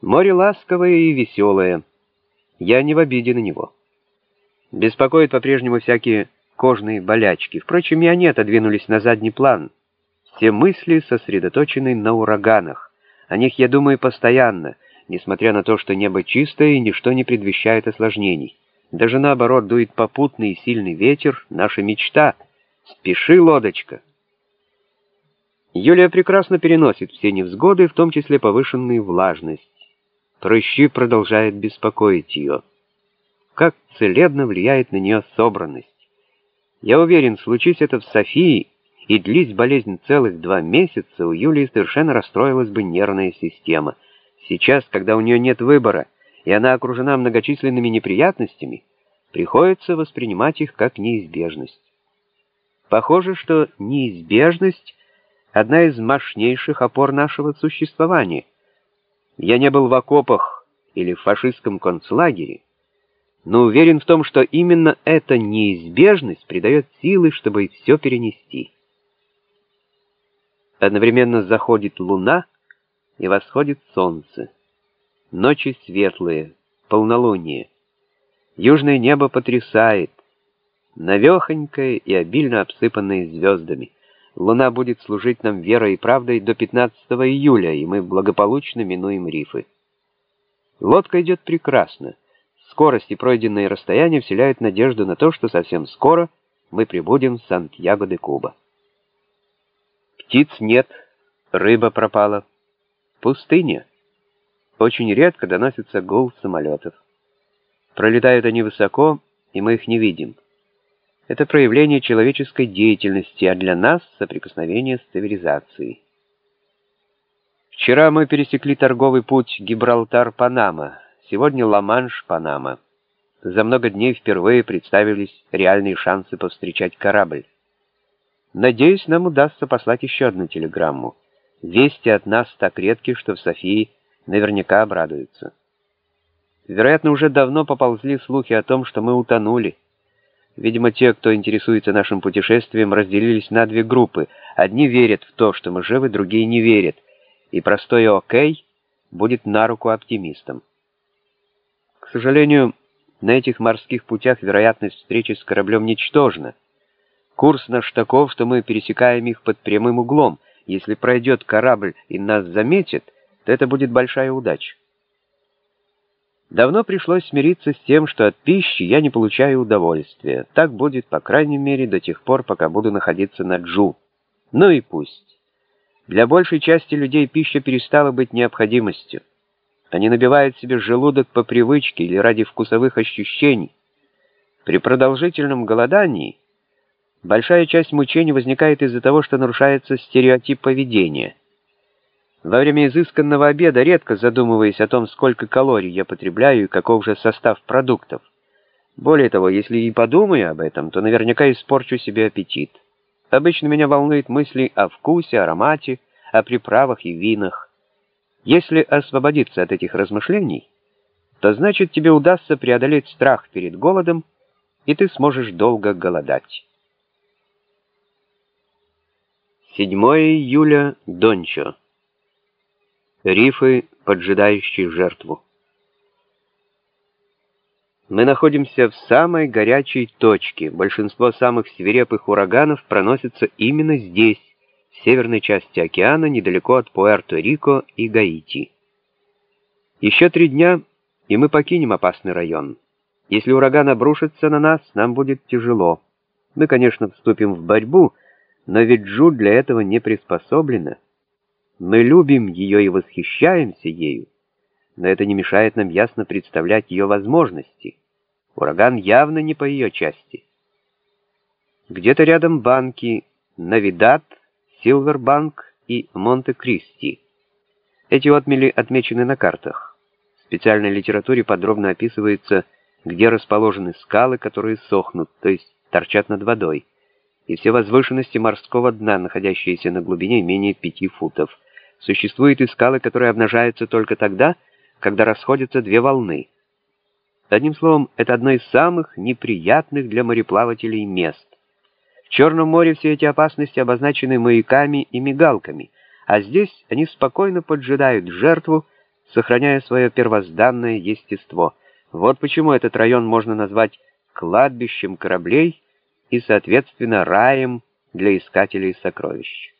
Море ласковое и веселое. Я не в обиде на него. Беспокоят по-прежнему всякие кожные болячки. Впрочем, и они отодвинулись на задний план. Все мысли сосредоточены на ураганах. О них я думаю постоянно, несмотря на то, что небо чистое и ничто не предвещает осложнений. Даже наоборот, дует попутный и сильный ветер, наша мечта. Спеши, лодочка! Юлия прекрасно переносит все невзгоды, в том числе повышенную влажность. Прыщи продолжают беспокоить ее. Как целебно влияет на нее собранность. Я уверен, случись это в Софии, и длись болезнь целых два месяца, у Юлии совершенно расстроилась бы нервная система. Сейчас, когда у нее нет выбора, и она окружена многочисленными неприятностями, приходится воспринимать их как неизбежность. Похоже, что неизбежность — одна из мощнейших опор нашего существования — я не был в окопах или в фашистском концлагере, но уверен в том, что именно эта неизбежность придает силы, чтобы все перенести. Одновременно заходит луна и восходит солнце. Ночи светлые, полнолуние. Южное небо потрясает, навехонькое и обильно обсыпанное звездами. Луна будет служить нам верой и правдой до 15 июля, и мы благополучно минуем рифы. Лодка идет прекрасно. Скорость и пройденные расстояния вселяют надежду на то, что совсем скоро мы прибудем в Сантьяго-де-Куба. Птиц нет, рыба пропала. Пустыня. Очень редко доносится гул самолетов. Пролетают они высоко, и мы их не видим. Это проявление человеческой деятельности, а для нас — соприкосновение с цивилизацией. Вчера мы пересекли торговый путь Гибралтар-Панама, сегодня Ла-Манш-Панама. За много дней впервые представились реальные шансы повстречать корабль. Надеюсь, нам удастся послать еще одну телеграмму. Вести от нас так редки, что в Софии наверняка обрадуются. Вероятно, уже давно поползли слухи о том, что мы утонули. Видимо, те, кто интересуется нашим путешествием, разделились на две группы. Одни верят в то, что мы живы, другие не верят. И простое «окей» будет на руку оптимистам. К сожалению, на этих морских путях вероятность встречи с кораблем ничтожна. Курс наш таков, что мы пересекаем их под прямым углом. Если пройдет корабль и нас заметит, то это будет большая удача. Давно пришлось смириться с тем, что от пищи я не получаю удовольствия. Так будет, по крайней мере, до тех пор, пока буду находиться на Джу. Ну и пусть. Для большей части людей пища перестала быть необходимостью. Они набивают себе желудок по привычке или ради вкусовых ощущений. При продолжительном голодании большая часть мучений возникает из-за того, что нарушается стереотип поведения. Во время изысканного обеда редко задумываясь о том, сколько калорий я потребляю и каков же состав продуктов. Более того, если и подумаю об этом, то наверняка испорчу себе аппетит. Обычно меня волнуют мысли о вкусе, аромате, о приправах и винах. Если освободиться от этих размышлений, то значит тебе удастся преодолеть страх перед голодом, и ты сможешь долго голодать. 7 июля, Дончо. Рифы, поджидающие жертву. Мы находимся в самой горячей точке. Большинство самых свирепых ураганов проносятся именно здесь, в северной части океана, недалеко от Пуэрто-Рико и Гаити. Еще три дня, и мы покинем опасный район. Если ураган обрушится на нас, нам будет тяжело. Мы, конечно, вступим в борьбу, но ведь Джу для этого не приспособлена. Мы любим ее и восхищаемся ею, но это не мешает нам ясно представлять ее возможности. Ураган явно не по ее части. Где-то рядом банки Навидат, Силвербанк и Монте-Кристи. Эти отмели отмечены на картах. В специальной литературе подробно описывается, где расположены скалы, которые сохнут, то есть торчат над водой, и все возвышенности морского дна, находящиеся на глубине менее пяти футов. Существуют и скалы, которые обнажаются только тогда, когда расходятся две волны. Одним словом, это одно из самых неприятных для мореплавателей мест. В Черном море все эти опасности обозначены маяками и мигалками, а здесь они спокойно поджидают жертву, сохраняя свое первозданное естество. Вот почему этот район можно назвать кладбищем кораблей и, соответственно, раем для искателей сокровищ.